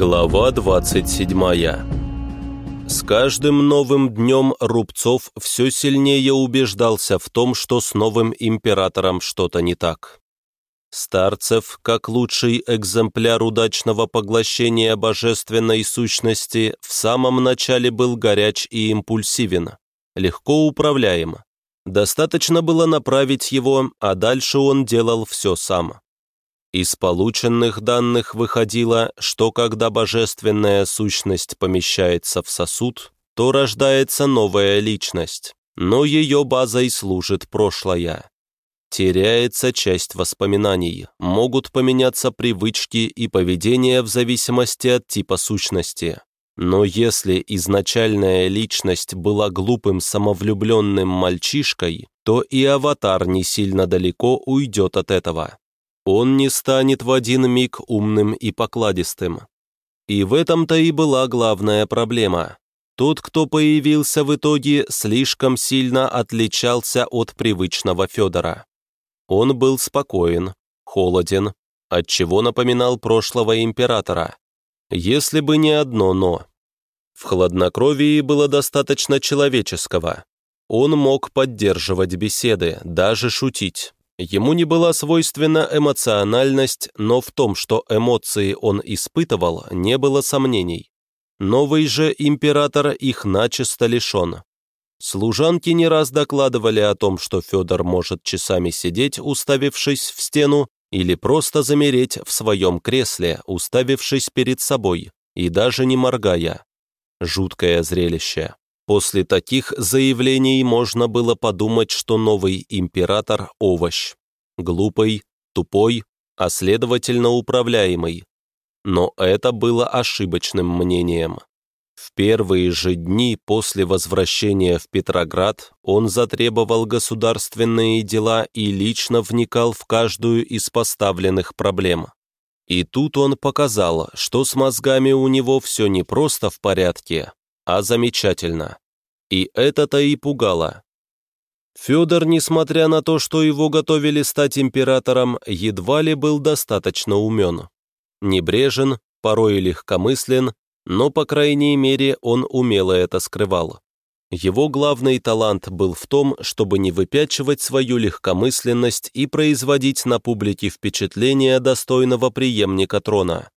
Глава 27 С каждым новым днем Рубцов все сильнее убеждался в том, что с новым императором что-то не так. Старцев, как лучший экземпляр удачного поглощения божественной сущности, в самом начале был горяч и импульсивен, легко управляем. Достаточно было направить его, а дальше он делал все сам. Из полученных данных выходило, что когда божественная сущность помещается в сосуд, то рождается новая личность, но ее базой служит прошлое. Теряется часть воспоминаний, могут поменяться привычки и поведение в зависимости от типа сущности. Но если изначальная личность была глупым самовлюбленным мальчишкой, то и аватар не сильно далеко уйдет от этого он не станет в один миг умным и покладистым. И в этом-то и была главная проблема. Тот, кто появился в итоге, слишком сильно отличался от привычного Федора. Он был спокоен, холоден, отчего напоминал прошлого императора. Если бы не одно «но». В хладнокровии было достаточно человеческого. Он мог поддерживать беседы, даже шутить. Ему не была свойственна эмоциональность, но в том, что эмоции он испытывал, не было сомнений. Новый же император их начисто лишен. Служанки не раз докладывали о том, что Федор может часами сидеть, уставившись в стену, или просто замереть в своем кресле, уставившись перед собой, и даже не моргая. Жуткое зрелище. После таких заявлений можно было подумать, что новый император – овощ. Глупый, тупой, а следовательно управляемый. Но это было ошибочным мнением. В первые же дни после возвращения в Петроград он затребовал государственные дела и лично вникал в каждую из поставленных проблем. И тут он показал, что с мозгами у него все не просто в порядке, а замечательно. И это-то и пугало. Федор, несмотря на то, что его готовили стать императором, едва ли был достаточно умен. Небрежен, порой легкомыслен, но, по крайней мере, он умело это скрывал. Его главный талант был в том, чтобы не выпячивать свою легкомысленность и производить на публике впечатление достойного преемника трона.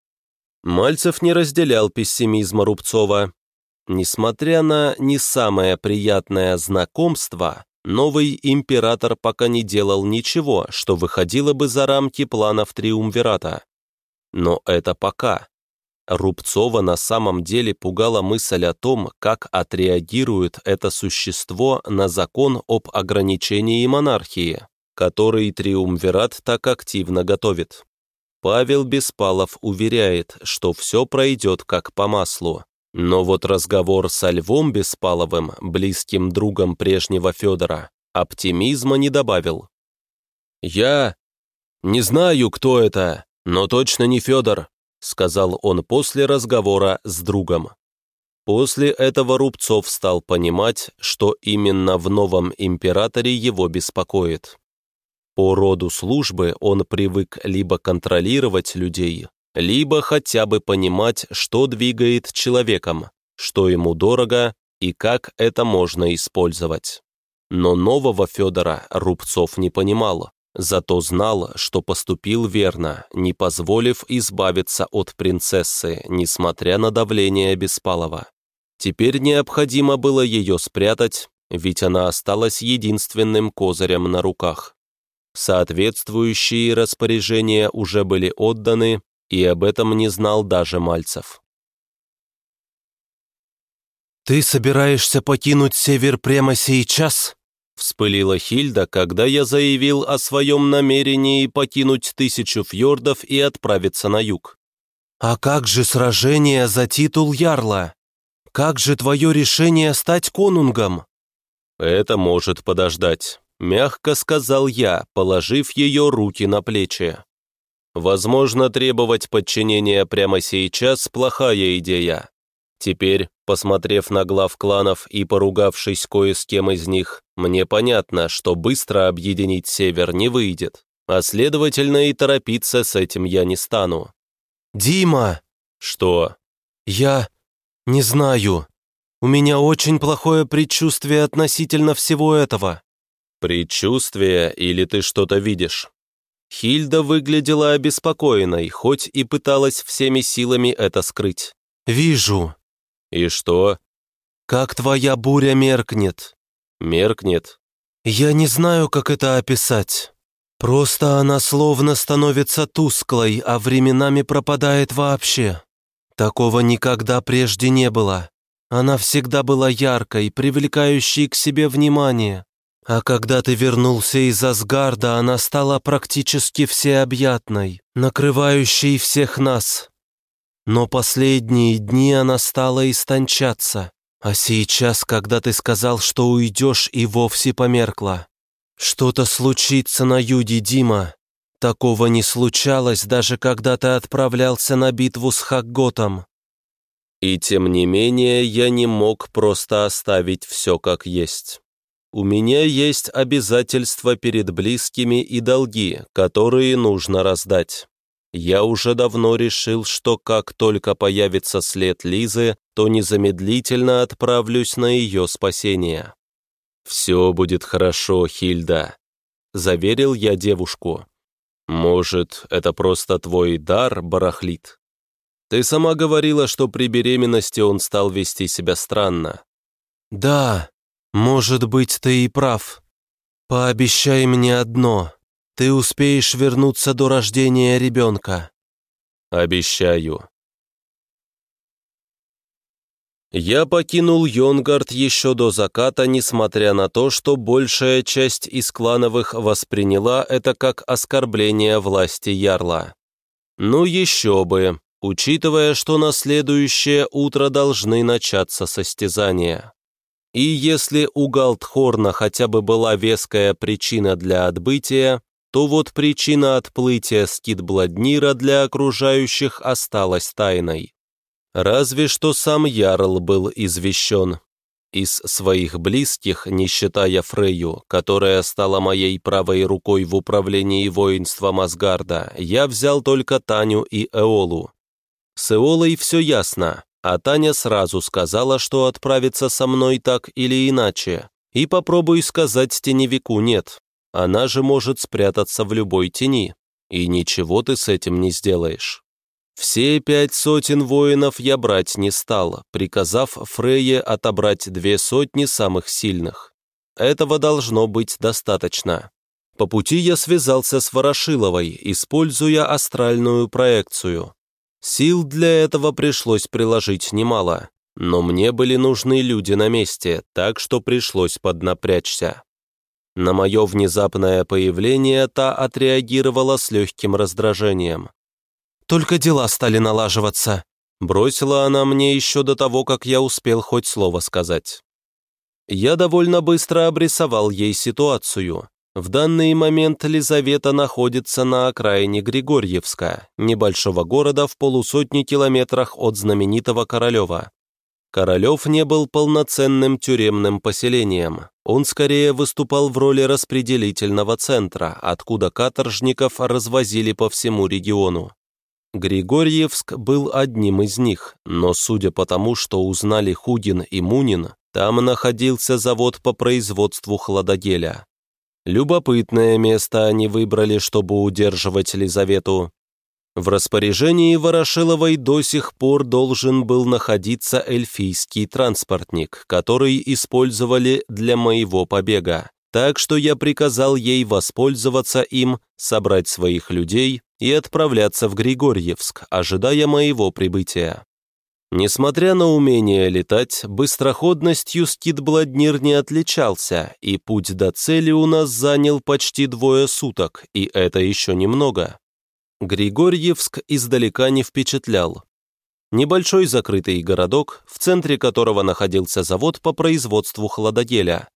Мальцев не разделял пессимизма Рубцова, Несмотря на не самое приятное знакомство, новый император пока не делал ничего, что выходило бы за рамки планов Триумвирата. Но это пока. Рубцова на самом деле пугала мысль о том, как отреагирует это существо на закон об ограничении монархии, который Триумвират так активно готовит. Павел Беспалов уверяет, что все пройдет как по маслу, но вот разговор со Львом Беспаловым, близким другом прежнего Федора, оптимизма не добавил. «Я не знаю, кто это, но точно не Федор», сказал он после разговора с другом. После этого Рубцов стал понимать, что именно в новом императоре его беспокоит. По роду службы он привык либо контролировать людей, либо хотя бы понимать, что двигает человеком, что ему дорого и как это можно использовать. Но нового Федора Рубцов не понимал, зато знал, что поступил верно, не позволив избавиться от принцессы, несмотря на давление Беспалова. Теперь необходимо было ее спрятать, ведь она осталась единственным козырем на руках. Соответствующие распоряжения уже были отданы, и об этом не знал даже Мальцев. «Ты собираешься покинуть север прямо сейчас?» Вспылила Хильда, когда я заявил о своем намерении покинуть тысячу фьордов и отправиться на юг. «А как же сражение за титул Ярла? Как же твое решение стать конунгом?» «Это может подождать», — мягко сказал я, положив ее руки на плечи. Возможно, требовать подчинения прямо сейчас – плохая идея. Теперь, посмотрев на глав кланов и поругавшись кое с кем из них, мне понятно, что быстро объединить Север не выйдет, а следовательно и торопиться с этим я не стану. «Дима!» «Что?» «Я не знаю. У меня очень плохое предчувствие относительно всего этого». «Предчувствие или ты что-то видишь?» Хильда выглядела обеспокоенной, хоть и пыталась всеми силами это скрыть. «Вижу». «И что?» «Как твоя буря меркнет». «Меркнет?» «Я не знаю, как это описать. Просто она словно становится тусклой, а временами пропадает вообще. Такого никогда прежде не было. Она всегда была яркой, привлекающей к себе внимание. А когда ты вернулся из Асгарда, она стала практически всеобъятной, накрывающей всех нас. Но последние дни она стала истончаться. А сейчас, когда ты сказал, что уйдешь, и вовсе померкла. Что-то случится на юге, Дима. Такого не случалось, даже когда ты отправлялся на битву с Хагготом. И тем не менее, я не мог просто оставить все как есть. У меня есть обязательства перед близкими и долги, которые нужно раздать. Я уже давно решил, что как только появится след Лизы, то незамедлительно отправлюсь на ее спасение. «Все будет хорошо, Хильда», — заверил я девушку. «Может, это просто твой дар барахлит? Ты сама говорила, что при беременности он стал вести себя странно». «Да, может быть, ты и прав. Пообещай мне одно. Ты успеешь вернуться до рождения ребенка». «Обещаю». Я покинул Йонгард еще до заката, несмотря на то, что большая часть из клановых восприняла это как оскорбление власти Ярла. Ну еще бы, учитывая, что на следующее утро должны начаться состязания. И если у Галтхорна хотя бы была веская причина для отбытия, то вот причина отплытия Скидбладнира для окружающих осталась тайной. Разве что сам Ярл был извещен. Из своих близких, не считая Фрейю, которая стала моей правой рукой в управлении воинством Асгарда, я взял только Таню и Эолу. С Эолой все ясно, а Таня сразу сказала, что отправится со мной так или иначе. И попробуй сказать теневику «нет». Она же может спрятаться в любой тени, и ничего ты с этим не сделаешь. Все пять сотен воинов я брать не стал, приказав Фрейе отобрать две сотни самых сильных. Этого должно быть достаточно. По пути я связался с Ворошиловой, используя астральную проекцию. Сил для этого пришлось приложить немало, но мне были нужны люди на месте, так что пришлось поднапрячься. На мое внезапное появление та отреагировала с легким раздражением. «Только дела стали налаживаться», — бросила она мне еще до того, как я успел хоть слово сказать. Я довольно быстро обрисовал ей ситуацию. В данный момент Лизавета находится на окраине Григорьевска, небольшого города в полусотни километрах от знаменитого Королева. Королев не был полноценным тюремным поселением. Он скорее выступал в роли распределительного центра, откуда каторжников развозили по всему региону. Григорьевск был одним из них, но судя по тому, что узнали Хугин и Мунин, там находился завод по производству хладогеля. Любопытное место они выбрали, чтобы удерживать Лизавету. В распоряжении Ворошиловой до сих пор должен был находиться эльфийский транспортник, который использовали для моего побега. Так что я приказал ей воспользоваться им, собрать своих людей и отправляться в Григорьевск, ожидая моего прибытия. Несмотря на умение летать, быстроходностью Скидбладнир не отличался, и путь до цели у нас занял почти двое суток, и это еще немного. Григорьевск издалека не впечатлял. Небольшой закрытый городок, в центре которого находился завод по производству хладогеля.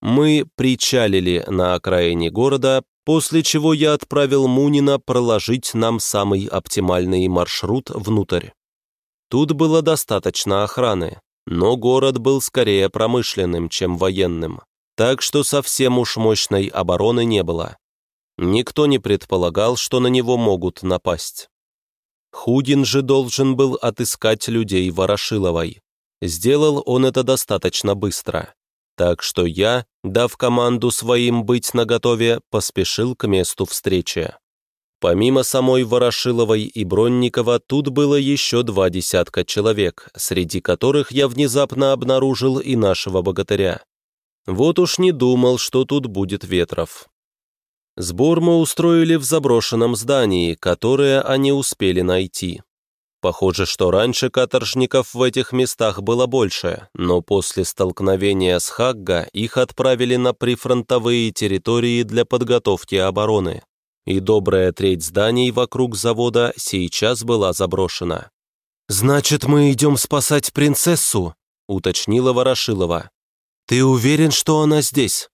Мы причалили на окраине города, после чего я отправил Мунина проложить нам самый оптимальный маршрут внутрь. Тут было достаточно охраны, но город был скорее промышленным, чем военным, так что совсем уж мощной обороны не было. Никто не предполагал, что на него могут напасть. Худин же должен был отыскать людей Ворошиловой. Сделал он это достаточно быстро. Так что я, дав команду своим быть наготове, поспешил к месту встречи. Помимо самой Ворошиловой и Бронникова, тут было еще два десятка человек, среди которых я внезапно обнаружил и нашего богатыря. Вот уж не думал, что тут будет ветров. Сбор мы устроили в заброшенном здании, которое они успели найти. Похоже, что раньше каторжников в этих местах было больше, но после столкновения с Хагга их отправили на прифронтовые территории для подготовки обороны. И добрая треть зданий вокруг завода сейчас была заброшена. «Значит, мы идем спасать принцессу?» — уточнила Ворошилова. «Ты уверен, что она здесь?»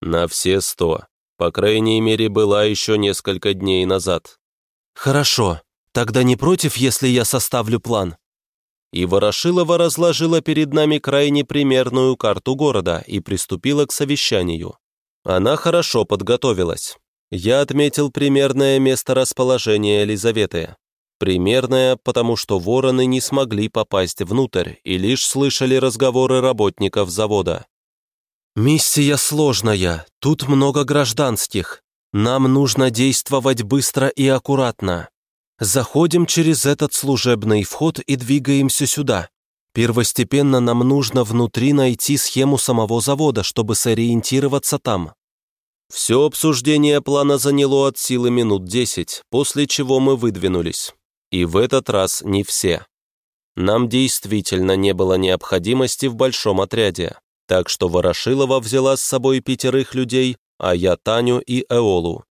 «На все сто. По крайней мере, была еще несколько дней назад». «Хорошо. Тогда не против, если я составлю план?» И Ворошилова разложила перед нами крайне примерную карту города и приступила к совещанию. Она хорошо подготовилась. Я отметил примерное место расположения Елизаветы. Примерное, потому что вороны не смогли попасть внутрь и лишь слышали разговоры работников завода. «Миссия сложная, тут много гражданских. Нам нужно действовать быстро и аккуратно. Заходим через этот служебный вход и двигаемся сюда. Первостепенно нам нужно внутри найти схему самого завода, чтобы сориентироваться там. Все обсуждение плана заняло от силы минут десять, после чего мы выдвинулись. И в этот раз не все. Нам действительно не было необходимости в большом отряде, так что Ворошилова взяла с собой пятерых людей, а я Таню и Эолу.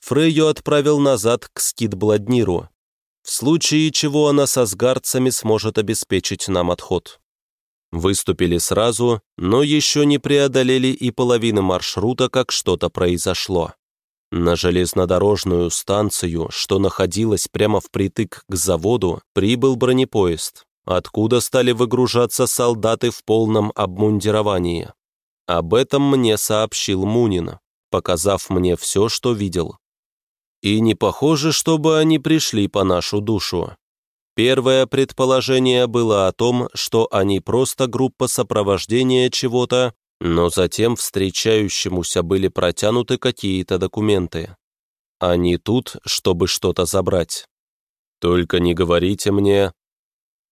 Фрейю отправил назад к Скидбладниру, в случае чего она со сгарцами сможет обеспечить нам отход. Выступили сразу, но еще не преодолели и половины маршрута, как что-то произошло. На железнодорожную станцию, что находилась прямо впритык к заводу, прибыл бронепоезд, откуда стали выгружаться солдаты в полном обмундировании. Об этом мне сообщил Мунин, показав мне все, что видел. И не похоже, чтобы они пришли по нашу душу. Первое предположение было о том, что они просто группа сопровождения чего-то, но затем встречающемуся были протянуты какие-то документы. Они тут, чтобы что-то забрать. Только не говорите мне...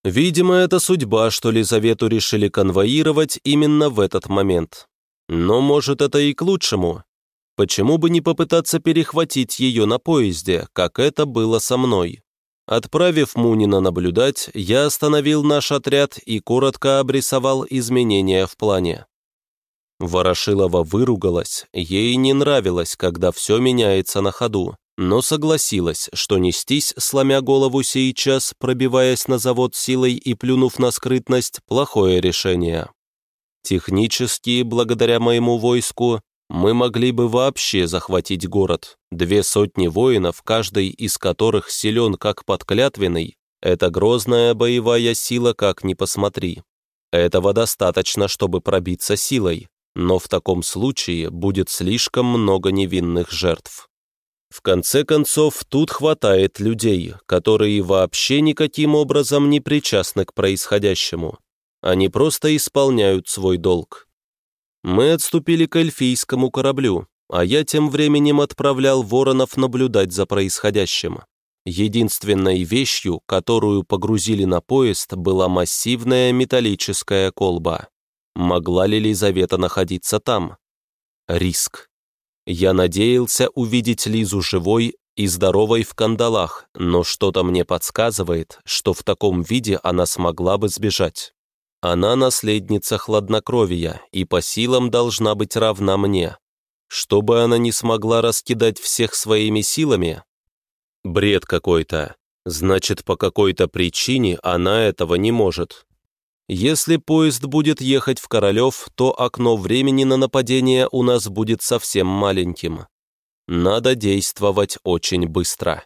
Видимо, это судьба, что Лизавету решили конвоировать именно в этот момент. Но, может, это и к лучшему. Почему бы не попытаться перехватить ее на поезде, как это было со мной? Отправив Мунина наблюдать, я остановил наш отряд и коротко обрисовал изменения в плане. Ворошилова выругалась, ей не нравилось, когда все меняется на ходу, но согласилась, что нестись, сломя голову сейчас, пробиваясь на завод силой и плюнув на скрытность, плохое решение. Технически, благодаря моему войску, мы могли бы вообще захватить город. Две сотни воинов, каждый из которых силен как подклятвенный, это грозная боевая сила, как ни посмотри. Этого достаточно, чтобы пробиться силой, но в таком случае будет слишком много невинных жертв. В конце концов, тут хватает людей, которые вообще никаким образом не причастны к происходящему. Они просто исполняют свой долг. Мы отступили к эльфийскому кораблю, а я тем временем отправлял воронов наблюдать за происходящим. Единственной вещью, которую погрузили на поезд, была массивная металлическая колба. Могла ли Лизавета находиться там? Риск. Я надеялся увидеть Лизу живой и здоровой в кандалах, но что-то мне подсказывает, что в таком виде она смогла бы сбежать. Она наследница хладнокровия и по силам должна быть равна мне. Чтобы она не смогла раскидать всех своими силами? Бред какой-то. Значит, по какой-то причине она этого не может. Если поезд будет ехать в Королев, то окно времени на нападение у нас будет совсем маленьким. Надо действовать очень быстро.